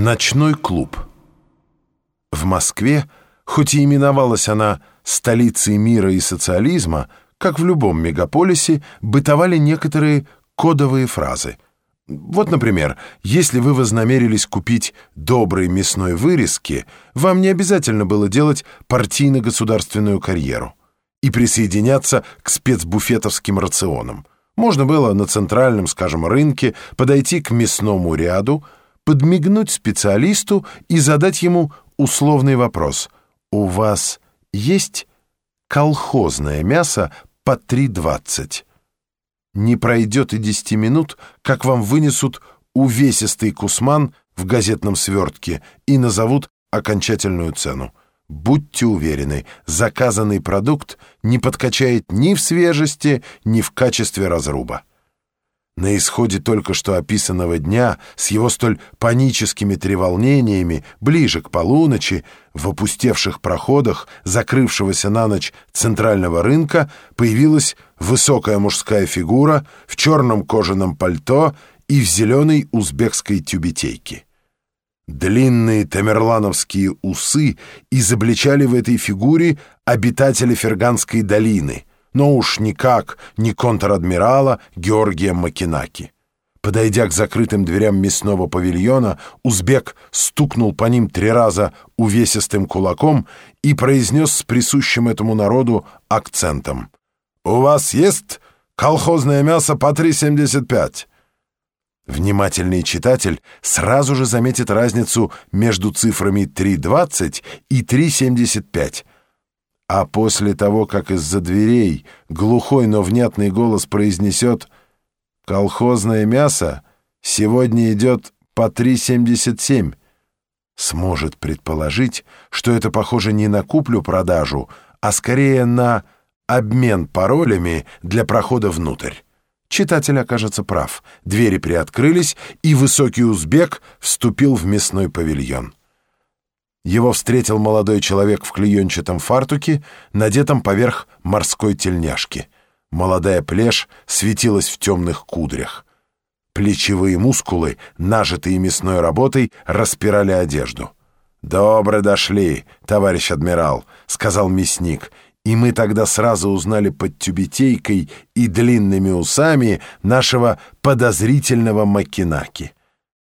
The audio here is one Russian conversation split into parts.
Ночной клуб. В Москве, хоть и именовалась она столицей мира и социализма, как в любом мегаполисе, бытовали некоторые кодовые фразы. Вот, например, если вы вознамерились купить добрые мясной вырезки, вам не обязательно было делать партийно-государственную карьеру и присоединяться к спецбуфетовским рационам. Можно было на центральном, скажем, рынке подойти к мясному ряду, подмигнуть специалисту и задать ему условный вопрос. «У вас есть колхозное мясо по 3,20?» Не пройдет и десяти минут, как вам вынесут увесистый кусман в газетном свертке и назовут окончательную цену. Будьте уверены, заказанный продукт не подкачает ни в свежести, ни в качестве разруба. На исходе только что описанного дня, с его столь паническими треволнениями, ближе к полуночи, в опустевших проходах закрывшегося на ночь центрального рынка появилась высокая мужская фигура в черном кожаном пальто и в зеленой узбекской тюбетейке. Длинные тамерлановские усы изобличали в этой фигуре обитателя Ферганской долины, но уж никак не контр-адмирала Георгия Макинаки. Подойдя к закрытым дверям мясного павильона, узбек стукнул по ним три раза увесистым кулаком и произнес с присущим этому народу акцентом. «У вас есть колхозное мясо по 3,75?» Внимательный читатель сразу же заметит разницу между цифрами 3.20 и 3.75. А после того, как из-за дверей глухой, но внятный голос произнесет «Колхозное мясо сегодня идет по 3.77», сможет предположить, что это похоже не на куплю-продажу, а скорее на обмен паролями для прохода внутрь. Читатель окажется прав. Двери приоткрылись, и высокий узбек вступил в мясной павильон. Его встретил молодой человек в клеенчатом фартуке, надетом поверх морской тельняшки. Молодая плешь светилась в темных кудрях. Плечевые мускулы, нажитые мясной работой, распирали одежду. «Добро дошли, товарищ адмирал», — сказал мясник, — и мы тогда сразу узнали под тюбетейкой и длинными усами нашего подозрительного Макинаки.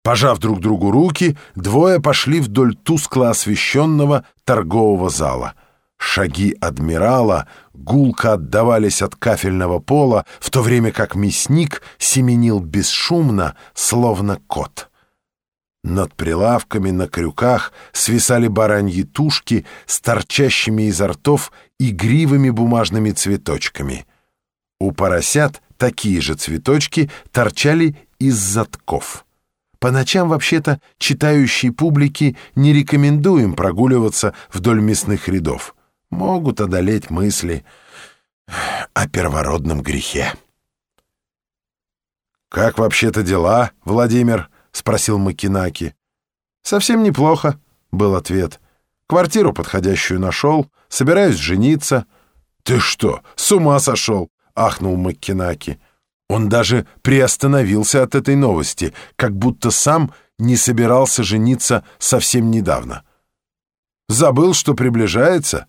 Пожав друг другу руки, двое пошли вдоль тускло освещенного торгового зала. Шаги адмирала гулко отдавались от кафельного пола, в то время как мясник семенил бесшумно, словно кот. Над прилавками на крюках свисали бараньи тушки с торчащими изо ртов игривыми бумажными цветочками. У поросят такие же цветочки торчали из затков. По ночам, вообще-то, читающей публике не рекомендуем прогуливаться вдоль мясных рядов. Могут одолеть мысли о первородном грехе. «Как вообще-то дела, Владимир?» — спросил Макинаки. «Совсем неплохо», — был ответ. «Квартиру подходящую нашел, собираюсь жениться». «Ты что, с ума сошел?» — ахнул Маккинаки. Он даже приостановился от этой новости, как будто сам не собирался жениться совсем недавно. «Забыл, что приближается?»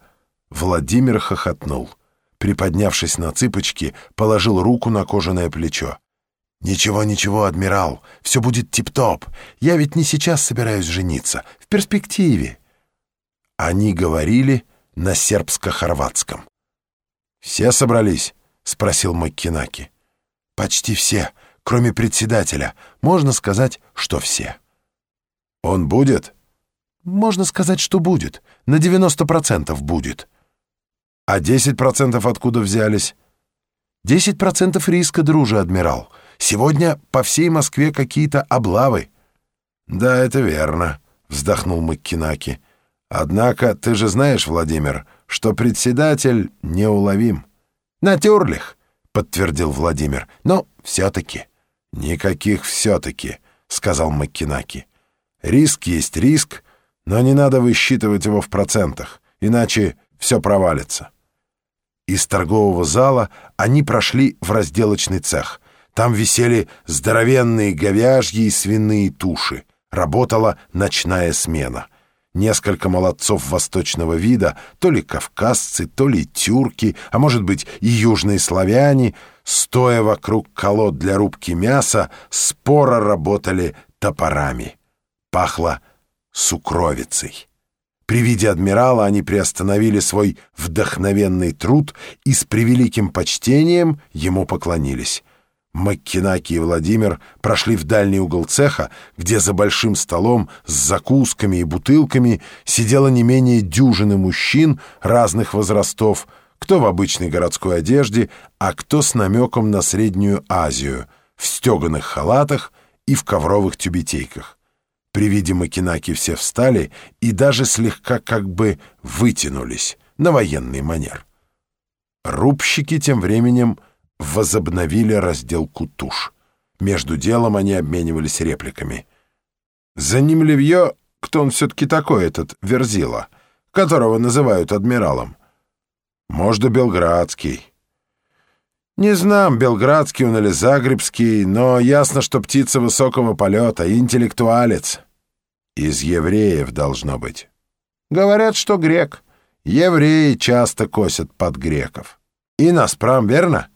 Владимир хохотнул. Приподнявшись на цыпочки, положил руку на кожаное плечо. «Ничего, ничего, адмирал, все будет тип-топ. Я ведь не сейчас собираюсь жениться, в перспективе». Они говорили на сербско-хорватском. «Все собрались?» — спросил Маккинаки. «Почти все, кроме председателя. Можно сказать, что все». «Он будет?» «Можно сказать, что будет. На 90% будет». «А 10% откуда взялись?» «10% риска, друже, адмирал. Сегодня по всей Москве какие-то облавы». «Да, это верно», — вздохнул Маккинаки. «Однако ты же знаешь, Владимир, что председатель неуловим». «Натюрлих», — подтвердил Владимир, — «но все-таки». «Никаких все-таки», — сказал Маккинаки. «Риск есть риск, но не надо высчитывать его в процентах, иначе все провалится». Из торгового зала они прошли в разделочный цех — там висели здоровенные говяжьи и свиные туши, работала ночная смена. Несколько молодцов восточного вида, то ли кавказцы, то ли тюрки, а может быть и южные славяне, стоя вокруг колод для рубки мяса, споро работали топорами. Пахло сукровицей. При виде адмирала они приостановили свой вдохновенный труд и с превеликим почтением ему поклонились. Маккинаки и Владимир прошли в дальний угол цеха, где за большим столом с закусками и бутылками сидело не менее дюжины мужчин разных возрастов, кто в обычной городской одежде, а кто с намеком на Среднюю Азию, в стеганых халатах и в ковровых тюбетейках. При виде Макинаки все встали и даже слегка как бы вытянулись на военный манер. Рубщики тем временем возобновили разделку туш. Между делом они обменивались репликами. «За ним Левье, кто он все-таки такой, этот Верзила, которого называют адмиралом?» «Может, Белградский». «Не знам, Белградский он или Загребский, но ясно, что птица высокого полета, интеллектуалец. Из евреев должно быть. Говорят, что грек. Евреи часто косят под греков. И нас прам, верно?»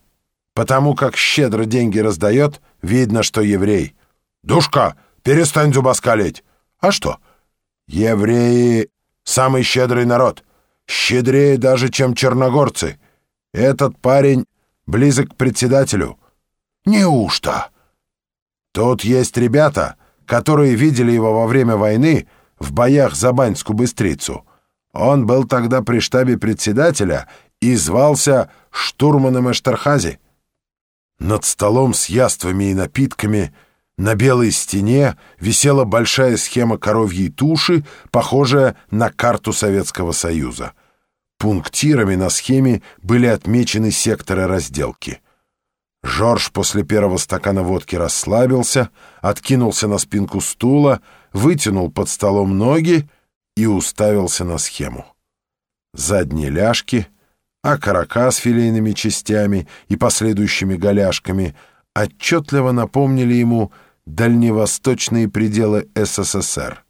Потому как щедро деньги раздает, видно, что еврей. «Душка, перестань зубоскалить!» «А что?» «Евреи — самый щедрый народ. Щедрее даже, чем черногорцы. Этот парень близок к председателю». «Неужто?» «Тут есть ребята, которые видели его во время войны в боях за Баньскую быстрицу. Он был тогда при штабе председателя и звался штурманом Эштерхази. Над столом с яствами и напитками на белой стене висела большая схема коровьей туши, похожая на карту Советского Союза. Пунктирами на схеме были отмечены секторы разделки. Жорж после первого стакана водки расслабился, откинулся на спинку стула, вытянул под столом ноги и уставился на схему. Задние ляжки — а карака с филейными частями и последующими голяшками отчетливо напомнили ему дальневосточные пределы СССР.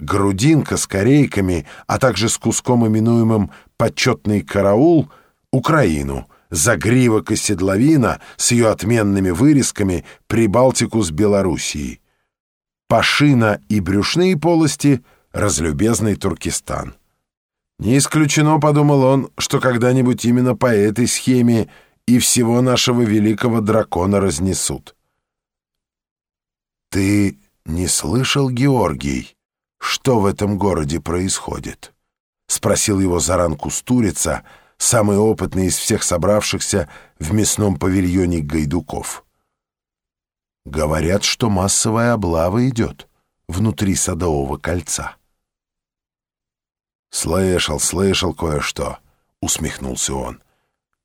Грудинка с корейками, а также с куском, именуемым «почетный караул» — Украину, загривок и седловина с ее отменными вырезками Прибалтику с Белоруссией. Пашина и брюшные полости — разлюбезный Туркестан. Не исключено, подумал он, что когда-нибудь именно по этой схеме и всего нашего великого дракона разнесут. «Ты не слышал, Георгий, что в этом городе происходит?» — спросил его Заран Кустурица, самый опытный из всех собравшихся в мясном павильоне Гайдуков. «Говорят, что массовая облава идет внутри Садового кольца». «Слышал, слышал кое-что», — усмехнулся он.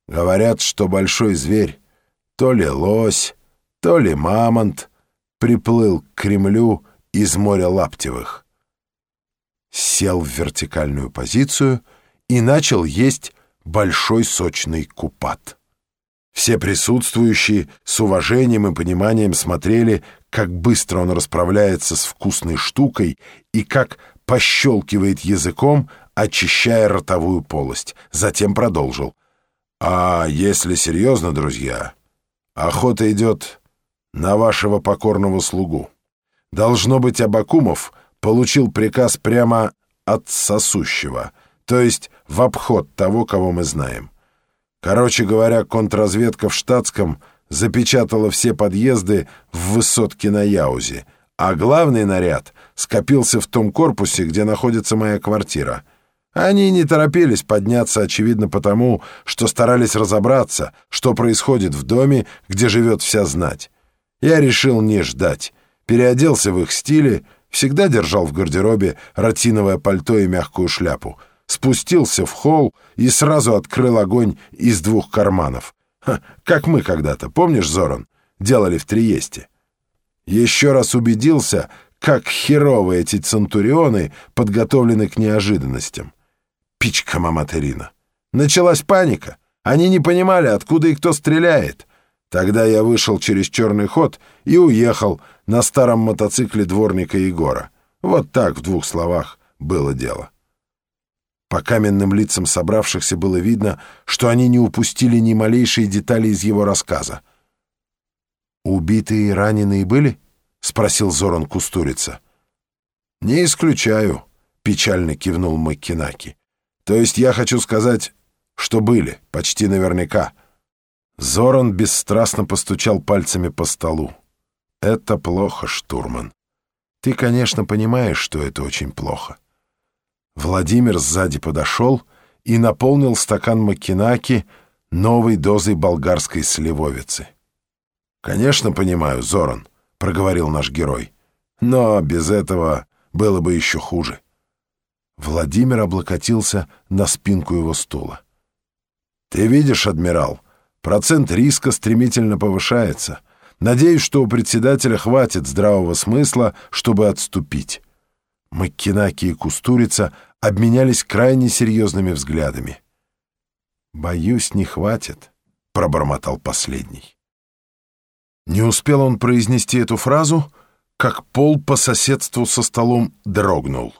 «Говорят, что большой зверь, то ли лось, то ли мамонт, приплыл к Кремлю из моря Лаптевых». Сел в вертикальную позицию и начал есть большой сочный купат. Все присутствующие с уважением и пониманием смотрели, как быстро он расправляется с вкусной штукой и как пощелкивает языком, очищая ротовую полость. Затем продолжил. «А если серьезно, друзья, охота идет на вашего покорного слугу. Должно быть, Абакумов получил приказ прямо от сосущего, то есть в обход того, кого мы знаем. Короче говоря, контрразведка в штатском запечатала все подъезды в высотке на Яузе, а главный наряд скопился в том корпусе, где находится моя квартира. Они не торопились подняться, очевидно, потому, что старались разобраться, что происходит в доме, где живет вся знать. Я решил не ждать. Переоделся в их стиле, всегда держал в гардеробе ротиновое пальто и мягкую шляпу. Спустился в холл и сразу открыл огонь из двух карманов. Ха, как мы когда-то, помнишь, Зоран, делали в Триесте. Еще раз убедился, как херово эти центурионы подготовлены к неожиданностям. Пичка маматерина. Началась паника. Они не понимали, откуда и кто стреляет. Тогда я вышел через черный ход и уехал на старом мотоцикле дворника Егора. Вот так, в двух словах, было дело. По каменным лицам собравшихся было видно, что они не упустили ни малейшей детали из его рассказа. «Убитые и раненые были?» — спросил Зоран Кустурица. «Не исключаю», — печально кивнул Маккинаки. «То есть я хочу сказать, что были, почти наверняка». Зоран бесстрастно постучал пальцами по столу. «Это плохо, штурман. Ты, конечно, понимаешь, что это очень плохо». Владимир сзади подошел и наполнил стакан Макинаки новой дозой болгарской сливовицы. «Конечно, понимаю, Зоран», — проговорил наш герой. «Но без этого было бы еще хуже». Владимир облокотился на спинку его стула. «Ты видишь, адмирал, Процент риска стремительно повышается. Надеюсь, что у председателя хватит здравого смысла, чтобы отступить. Маккинаки и Кустурица обменялись крайне серьезными взглядами. «Боюсь, не хватит», — пробормотал последний. Не успел он произнести эту фразу, как пол по соседству со столом дрогнул.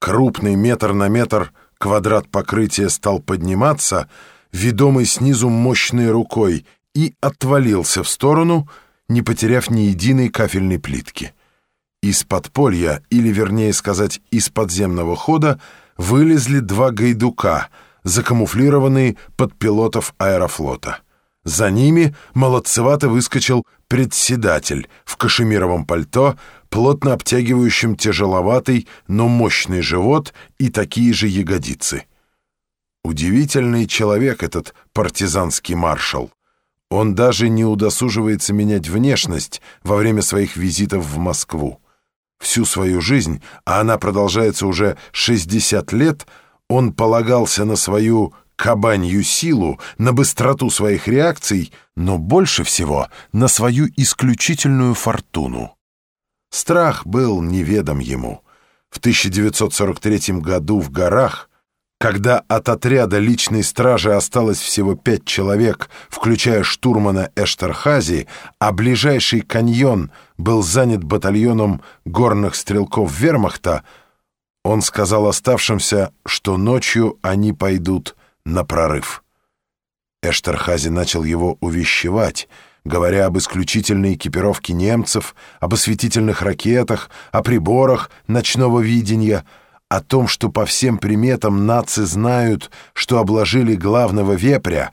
Крупный метр на метр квадрат покрытия стал подниматься — ведомый снизу мощной рукой, и отвалился в сторону, не потеряв ни единой кафельной плитки. Из подполья, или вернее сказать, из подземного хода, вылезли два гайдука, закамуфлированные под пилотов аэрофлота. За ними молодцевато выскочил председатель в кашемировом пальто, плотно обтягивающем тяжеловатый, но мощный живот и такие же ягодицы — Удивительный человек этот партизанский маршал. Он даже не удосуживается менять внешность во время своих визитов в Москву. Всю свою жизнь, а она продолжается уже 60 лет, он полагался на свою кабанью силу, на быстроту своих реакций, но больше всего на свою исключительную фортуну. Страх был неведом ему. В 1943 году в горах когда от отряда личной стражи осталось всего пять человек, включая штурмана Эштерхази, а ближайший каньон был занят батальоном горных стрелков вермахта, он сказал оставшимся, что ночью они пойдут на прорыв. Эштерхази начал его увещевать, говоря об исключительной экипировке немцев, об осветительных ракетах, о приборах ночного видения — о том, что по всем приметам нации знают, что обложили главного вепря,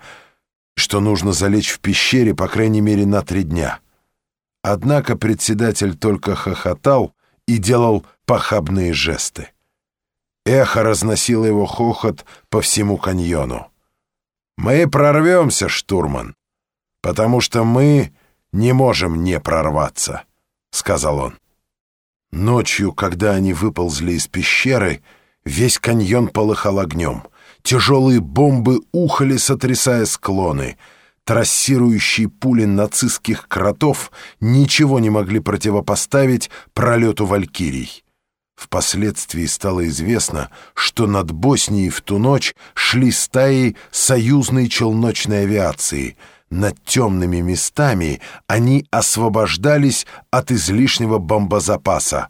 что нужно залечь в пещере по крайней мере на три дня. Однако председатель только хохотал и делал похабные жесты. Эхо разносило его хохот по всему каньону. «Мы прорвемся, штурман, потому что мы не можем не прорваться», — сказал он. Ночью, когда они выползли из пещеры, весь каньон полыхал огнем. Тяжелые бомбы ухали, сотрясая склоны. Трассирующие пули нацистских кротов ничего не могли противопоставить пролету валькирий. Впоследствии стало известно, что над Боснией в ту ночь шли стаи союзной челночной авиации — над темными местами они освобождались от излишнего бомбозапаса.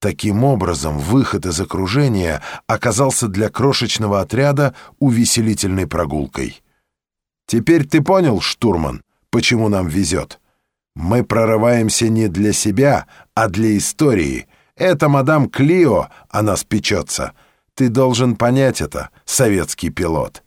Таким образом, выход из окружения оказался для крошечного отряда увеселительной прогулкой. «Теперь ты понял, штурман, почему нам везет? Мы прорываемся не для себя, а для истории. Это мадам Клио о нас печется. Ты должен понять это, советский пилот».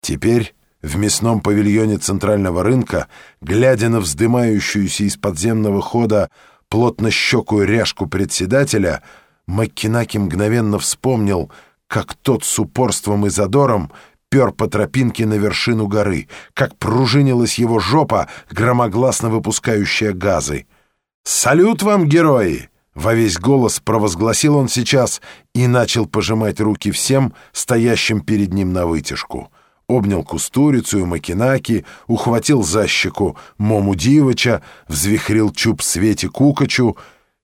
Теперь в мясном павильоне центрального рынка, глядя на вздымающуюся из подземного хода плотнощекую ряжку председателя, Маккинаки мгновенно вспомнил, как тот с упорством и задором пер по тропинке на вершину горы, как пружинилась его жопа, громогласно выпускающая газы. «Салют вам, герои!» — во весь голос провозгласил он сейчас и начал пожимать руки всем, стоящим перед ним на вытяжку — обнял Кустурицу и Макинаки, ухватил за щеку Мому Дивыча, взвихрил чуб Свете Кукачу.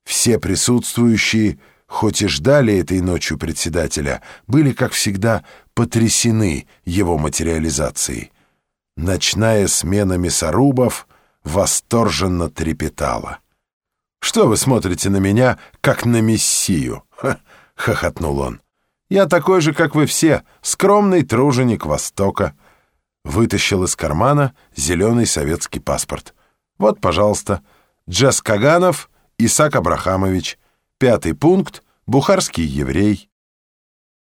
Все присутствующие, хоть и ждали этой ночью председателя, были, как всегда, потрясены его материализацией. Ночная смена мясорубов восторженно трепетала. «Что вы смотрите на меня, как на мессию?» Хохотнул он. «Я такой же, как вы все, скромный труженик Востока». Вытащил из кармана зеленый советский паспорт. «Вот, пожалуйста, Джес Каганов, Исаак Абрахамович. Пятый пункт — бухарский еврей».